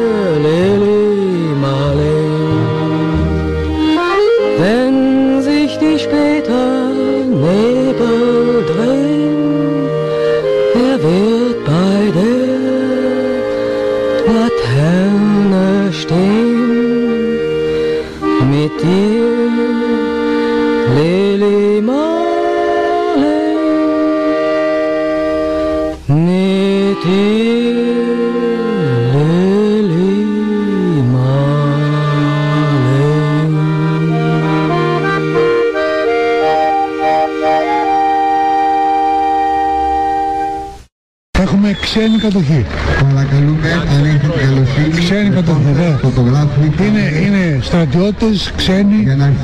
κατοχή. Παρακαλούμε, αν έχετε καλοσύνη, Ξένη κατοχή, βέβαια. φωτογράφοι Είναι, είναι στρατιώτες, ξένοι,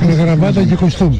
με γραβάτα και κοστούμ.